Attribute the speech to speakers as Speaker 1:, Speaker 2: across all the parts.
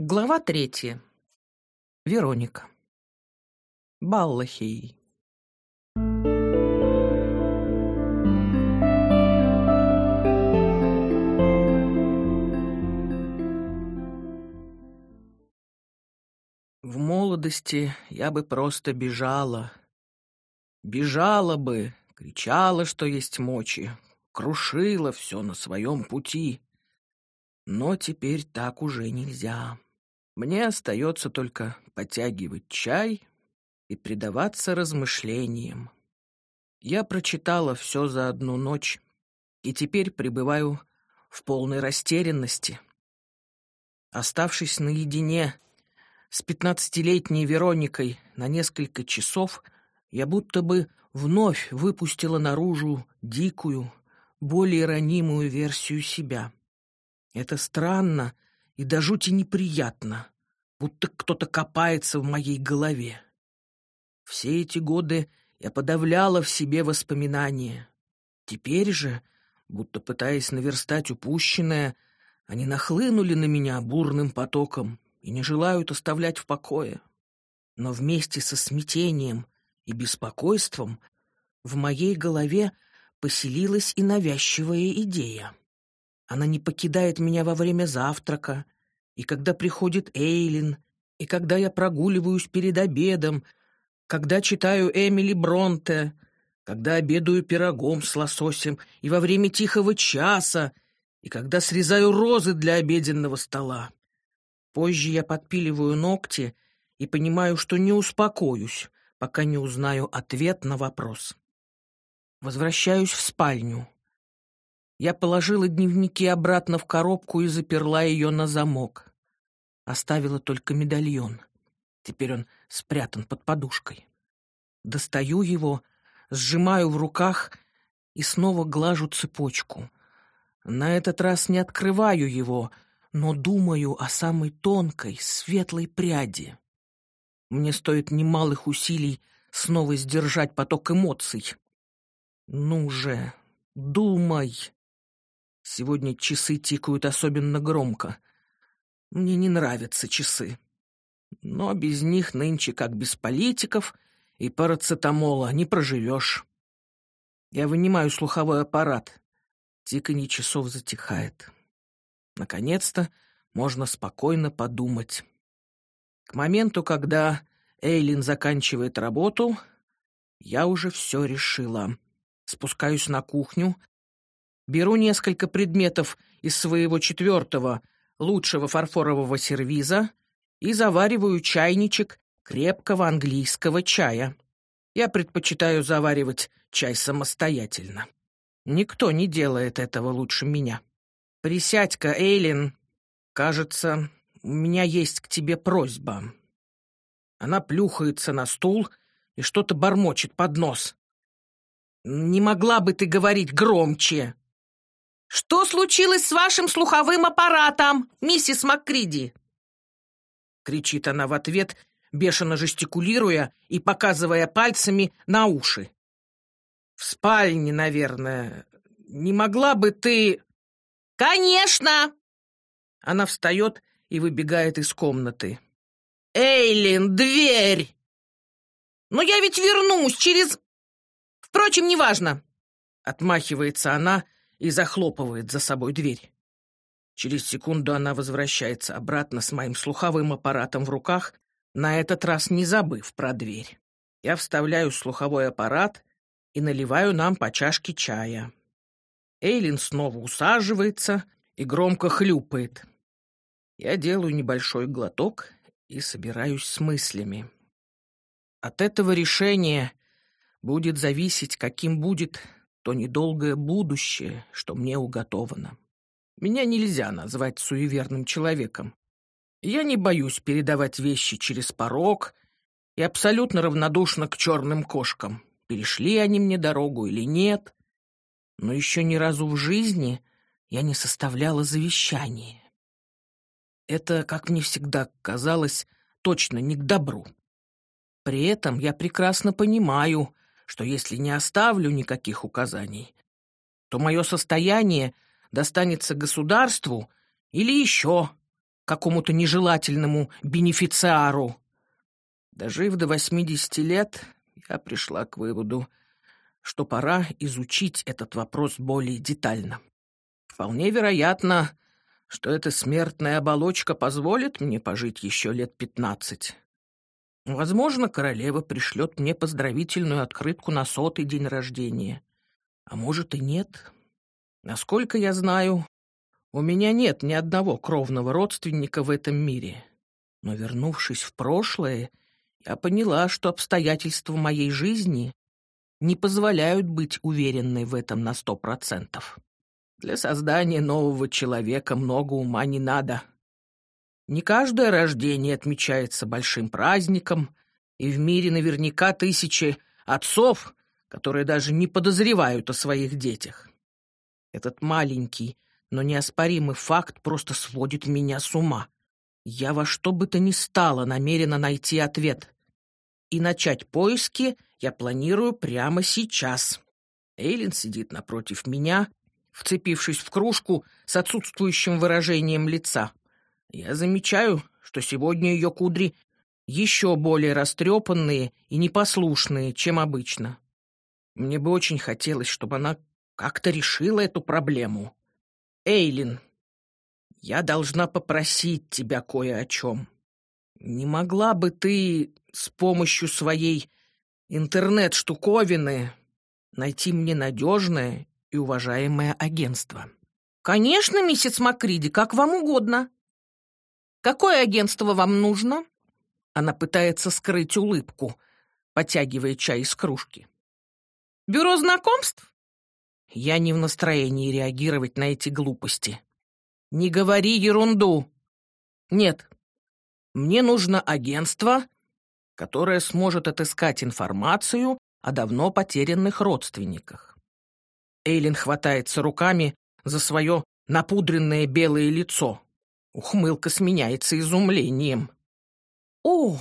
Speaker 1: Глава третья. Вероника. Баллахий. В молодости я бы просто бежала. Бежала бы, кричала, что есть мочи, крушила все на своем пути. Но теперь так уже нельзя. Мне остается только подтягивать чай и предаваться размышлениям. Я прочитала все за одну ночь и теперь пребываю в полной растерянности. Оставшись наедине с пятнадцатилетней Вероникой на несколько часов, я будто бы вновь выпустила наружу дикую, более ранимую версию себя. Это странно и до жути неприятно, будто кто-то копается в моей голове. Все эти годы я подавляла в себе воспоминания. Теперь же, будто пытаясь наверстать упущенное, они нахлынули на меня бурным потоком и не желают оставлять в покое. Но вместе со смятением и беспокойством в моей голове поселилась и навязчивая идея. Она не покидает меня во время завтрака, и когда приходит Эйлин, и когда я прогуливаюсь перед обедом, когда читаю Эмили Бронте, когда обедаю пирогом с лососем и во время тихого часа, и когда срезаю розы для обеденного стола. Позже я подпиливаю ногти и понимаю, что не успокоюсь, пока не узнаю ответ на вопрос. Возвращаюсь в спальню. Я положила дневники обратно в коробку и заперла ее на замок. Оставила только медальон. Теперь он спрятан под подушкой. Достаю его, сжимаю в руках и снова глажу цепочку. На этот раз не открываю его, но думаю о самой тонкой, светлой пряди. Мне стоит немалых усилий снова сдержать поток эмоций. Ну же, думай. Сегодня часы тикают особенно громко. Мне не нравятся часы. Но без них нынче, как без политиков и парацетамола, не проживешь. Я вынимаю слуховой аппарат. Тиканье часов затихает. Наконец-то можно спокойно подумать. К моменту, когда Эйлин заканчивает работу, я уже все решила. Спускаюсь на кухню, Беру несколько предметов из своего четвертого, лучшего фарфорового сервиза и завариваю чайничек крепкого английского чая. Я предпочитаю заваривать чай самостоятельно. Никто не делает этого лучше меня. Присядь-ка, Эйлин. Кажется, у меня есть к тебе просьба. Она плюхается на стул и что-то бормочет под нос. Не могла бы ты говорить громче? «Что случилось с вашим слуховым аппаратом, миссис МакКриди?» Кричит она в ответ, бешено жестикулируя и показывая пальцами на уши. «В спальне, наверное. Не могла бы ты...» «Конечно!» Она встает и выбегает из комнаты. «Эйлин, дверь!» «Но я ведь вернусь через...» «Впрочем, неважно!» Отмахивается она, и захлопывает за собой дверь. Через секунду она возвращается обратно с моим слуховым аппаратом в руках, на этот раз не забыв про дверь. Я вставляю слуховой аппарат и наливаю нам по чашке чая. Эйлин снова усаживается и громко хлюпает. Я делаю небольшой глоток и собираюсь с мыслями. От этого решения будет зависеть, каким будет то недолгое будущее, что мне уготовано. Меня нельзя назвать суеверным человеком. Я не боюсь передавать вещи через порог и абсолютно равнодушна к черным кошкам. Перешли они мне дорогу или нет. Но еще ни разу в жизни я не составляла завещание. Это, как мне всегда казалось, точно не к добру. При этом я прекрасно понимаю, что если не оставлю никаких указаний, то мое состояние достанется государству или еще какому-то нежелательному бенефициару. Дожив до 80 лет, я пришла к выводу, что пора изучить этот вопрос более детально. Вполне вероятно, что эта смертная оболочка позволит мне пожить еще лет пятнадцать. Возможно, королева пришлет мне поздравительную открытку на сотый день рождения. А может и нет. Насколько я знаю, у меня нет ни одного кровного родственника в этом мире. Но, вернувшись в прошлое, я поняла, что обстоятельства моей жизни не позволяют быть уверенной в этом на сто процентов. Для создания нового человека много ума не надо. Не каждое рождение отмечается большим праздником, и в мире наверняка тысячи отцов, которые даже не подозревают о своих детях. Этот маленький, но неоспоримый факт просто сводит меня с ума. Я во что бы то ни стало намерена найти ответ. И начать поиски я планирую прямо сейчас. Эйлин сидит напротив меня, вцепившись в кружку с отсутствующим выражением лица. Я замечаю, что сегодня ее кудри еще более растрепанные и непослушные, чем обычно. Мне бы очень хотелось, чтобы она как-то решила эту проблему. Эйлин, я должна попросить тебя кое о чем. Не могла бы ты с помощью своей интернет-штуковины найти мне надежное и уважаемое агентство?
Speaker 2: Конечно, миссис Макриди, как вам угодно. Какое агентство вам нужно?
Speaker 1: Она пытается скрыть улыбку, потягивая чай из кружки.
Speaker 2: Бюро знакомств?
Speaker 1: Я не в настроении реагировать на эти глупости. Не говори ерунду. Нет. Мне нужно агентство, которое сможет отыскать информацию о давно потерянных родственниках. Эйлин хватается руками за свое напудренное белое лицо. Ухмылка сменяется изумлением.
Speaker 2: «О,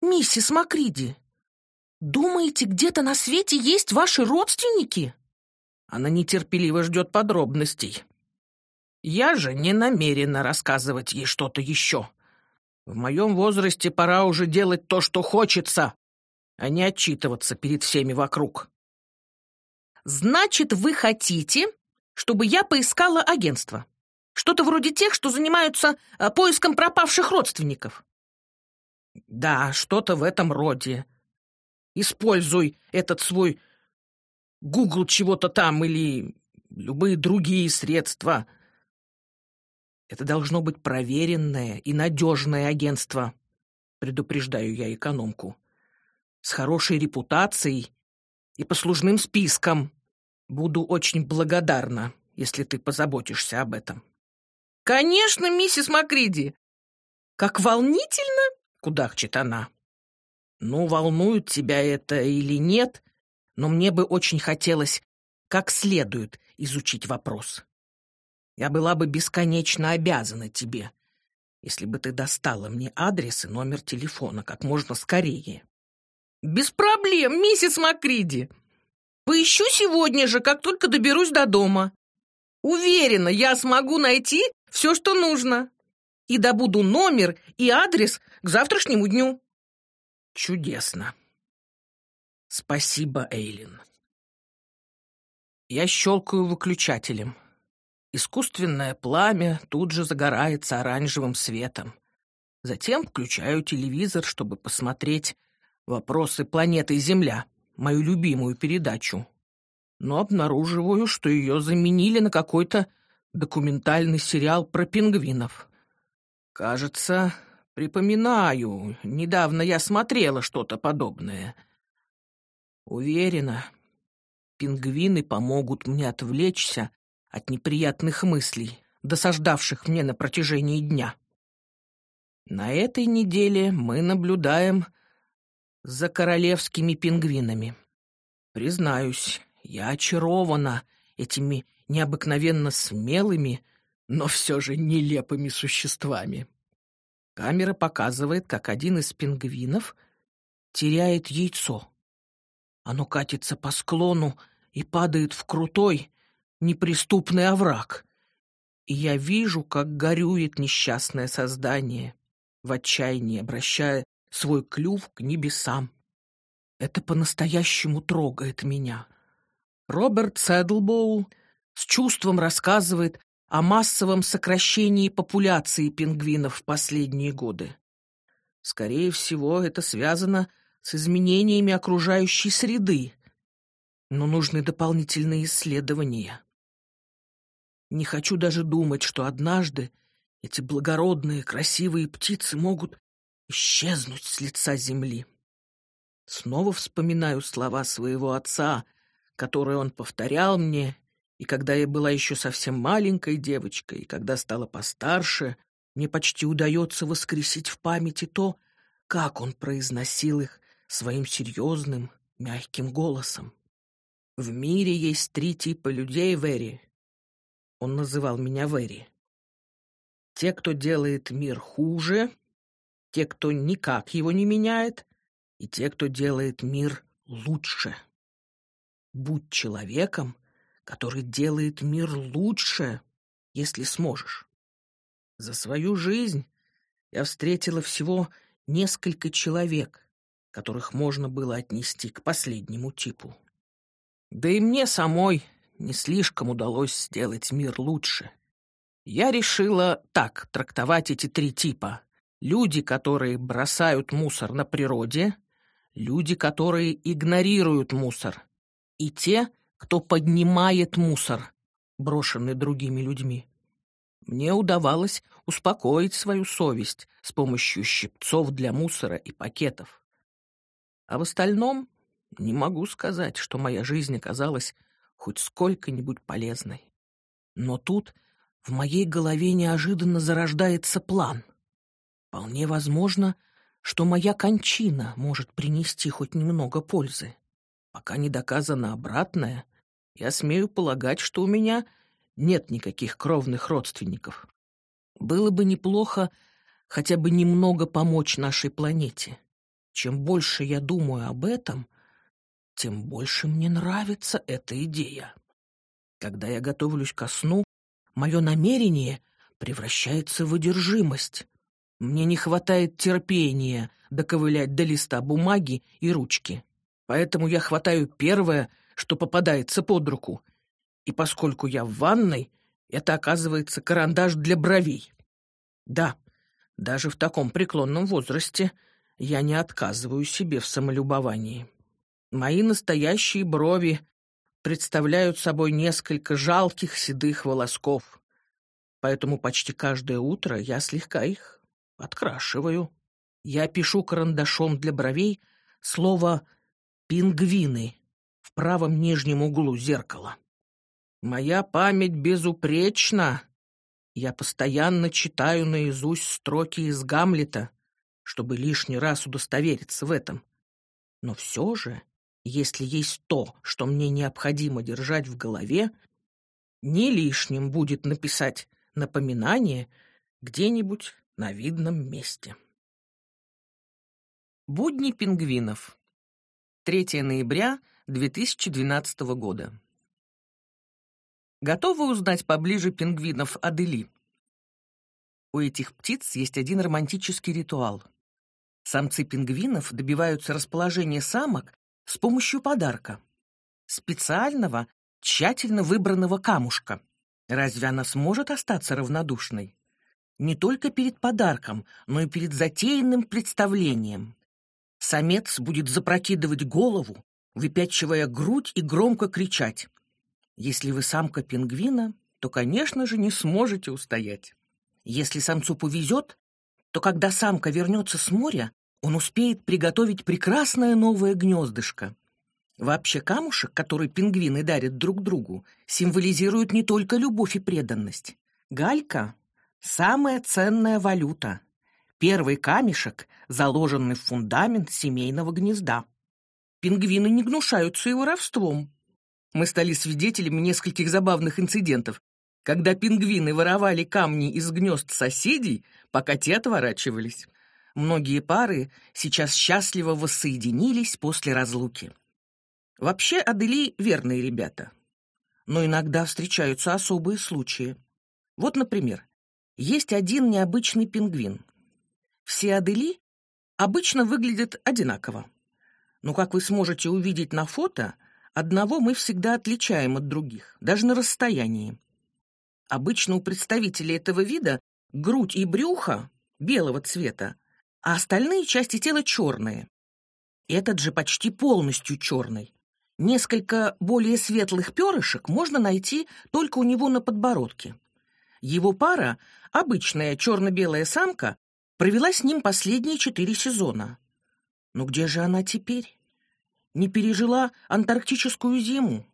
Speaker 2: миссис Макриди, думаете, где-то на свете есть ваши родственники?»
Speaker 1: Она нетерпеливо ждет подробностей. Я же не намерена рассказывать ей что-то еще. В моем возрасте пора уже делать то, что хочется, а не отчитываться перед всеми вокруг.
Speaker 2: «Значит, вы хотите, чтобы я поискала агентство?» Что-то вроде тех, что занимаются а, поиском пропавших родственников.
Speaker 1: Да, что-то в этом роде. Используй этот свой Google чего-то там или любые другие средства. Это должно быть проверенное и надежное агентство, предупреждаю я экономку, с хорошей репутацией и послужным списком. Буду очень благодарна, если ты позаботишься об этом.
Speaker 2: «Конечно, миссис Макриди!» «Как волнительно!» — кудахчет она.
Speaker 1: «Ну, волнует тебя это или нет, но мне бы очень хотелось как следует изучить вопрос. Я была бы бесконечно обязана тебе, если бы ты достала мне адрес и номер телефона как можно скорее».
Speaker 2: «Без проблем, миссис Макриди! Поищу сегодня же, как только доберусь до дома. Уверена, я смогу найти все, что нужно. И добуду номер и адрес к завтрашнему дню.
Speaker 1: Чудесно. Спасибо, Эйлин. Я щелкаю выключателем. Искусственное пламя тут же загорается оранжевым светом. Затем включаю телевизор, чтобы посмотреть «Вопросы планеты Земля», мою любимую передачу. Но обнаруживаю, что ее заменили на какой-то документальный сериал про пингвинов. Кажется, припоминаю, недавно я смотрела что-то подобное. Уверена, пингвины помогут мне отвлечься от неприятных мыслей, досаждавших мне на протяжении дня. На этой неделе мы наблюдаем за королевскими пингвинами. Признаюсь, я очарована этими необыкновенно смелыми, но все же нелепыми существами. Камера показывает, как один из пингвинов теряет яйцо. Оно катится по склону и падает в крутой, неприступный овраг. И я вижу, как горюет несчастное создание, в отчаянии обращая свой клюв к небесам. Это по-настоящему трогает меня. Роберт Сэдлбоул с чувством рассказывает о массовом сокращении популяции пингвинов в последние годы. Скорее всего, это связано с изменениями окружающей среды, но нужны дополнительные исследования. Не хочу даже думать, что однажды эти благородные, красивые птицы могут исчезнуть с лица земли. Снова вспоминаю слова своего отца, которые он повторял мне, и когда я была еще совсем маленькой девочкой, и когда стала постарше, мне почти удается воскресить в памяти то, как он произносил их своим серьезным, мягким голосом. В мире есть три типа людей, Вэри. Он называл меня Вэри. Те, кто делает мир хуже, те, кто никак его не меняет, и те, кто делает мир лучше. Будь человеком, который делает мир лучше, если сможешь. За свою жизнь я встретила всего несколько человек, которых можно было отнести к последнему типу. Да и мне самой не слишком удалось сделать мир лучше. Я решила так трактовать эти три типа. Люди, которые бросают мусор на природе, люди, которые игнорируют мусор, и те, кто поднимает мусор, брошенный другими людьми. Мне удавалось успокоить свою совесть с помощью щипцов для мусора и пакетов. А в остальном не могу сказать, что моя жизнь оказалась хоть сколько-нибудь полезной. Но тут в моей голове неожиданно зарождается план. Вполне возможно, что моя кончина может принести хоть немного пользы. Пока не доказано обратное, я смею полагать, что у меня нет никаких кровных родственников. Было бы неплохо хотя бы немного помочь нашей планете. Чем больше я думаю об этом, тем больше мне нравится эта идея. Когда я готовлюсь ко сну, мое намерение превращается в одержимость. Мне не хватает терпения доковылять до листа бумаги и ручки. Поэтому я хватаю первое, что попадается под руку. И поскольку я в ванной, это оказывается карандаш для бровей. Да, даже в таком преклонном возрасте я не отказываю себе в самолюбовании. Мои настоящие брови представляют собой несколько жалких седых волосков, поэтому почти каждое утро я слегка их подкрашиваю. Я пишу карандашом для бровей слово «пингвины» правом нижнем углу зеркала. Моя память безупречна. Я постоянно читаю наизусть строки из Гамлета, чтобы лишний раз удостовериться в этом. Но все же если есть то, что мне необходимо держать в голове, не лишним будет написать напоминание где-нибудь на видном месте. Будни пингвинов. 3 ноября 2012 года. Готовы узнать поближе пингвинов Адели? У этих птиц есть один романтический ритуал. Самцы пингвинов добиваются расположения самок с помощью подарка. Специального, тщательно выбранного камушка. Разве она сможет остаться равнодушной? Не только перед подарком, но и перед затеянным представлением. Самец будет запрокидывать голову, выпячивая грудь и громко кричать. Если вы самка пингвина, то, конечно же, не сможете устоять. Если самцу повезет, то когда самка вернется с моря, он успеет приготовить прекрасное новое гнездышко. Вообще камушек, который пингвины дарят друг другу, символизирует не только любовь и преданность. Галька — самая ценная валюта. Первый камешек, заложенный в фундамент семейного гнезда. Пингвины не гнушаются и воровством. Мы стали свидетелями нескольких забавных инцидентов, когда пингвины воровали камни из гнезд соседей, пока те отворачивались. Многие пары сейчас счастливо воссоединились после разлуки. Вообще Адели верные ребята. Но иногда встречаются особые случаи.
Speaker 2: Вот, например, есть один необычный пингвин. Все адели обычно выглядят одинаково. Но, как вы сможете увидеть на фото, одного мы всегда отличаем от других, даже на расстоянии. Обычно у представителей этого вида грудь и брюхо белого цвета, а остальные части тела черные. Этот же почти полностью черный. Несколько более светлых перышек можно найти только у него на подбородке. Его пара, обычная черно-белая самка, провела с ним последние четыре сезона. Но где же она теперь? Не пережила антарктическую зиму?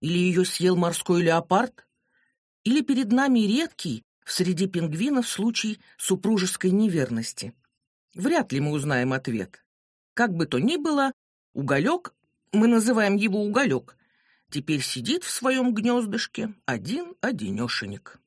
Speaker 2: Или ее съел морской леопард? Или перед нами редкий среди пингвинов случай супружеской неверности? Вряд ли мы узнаем ответ. Как бы то ни было, уголек мы называем его уголек, теперь сидит в своем гнездышке один-одинешенек.